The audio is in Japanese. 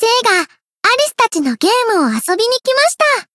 生がアリスたちのゲームを遊びに来ました。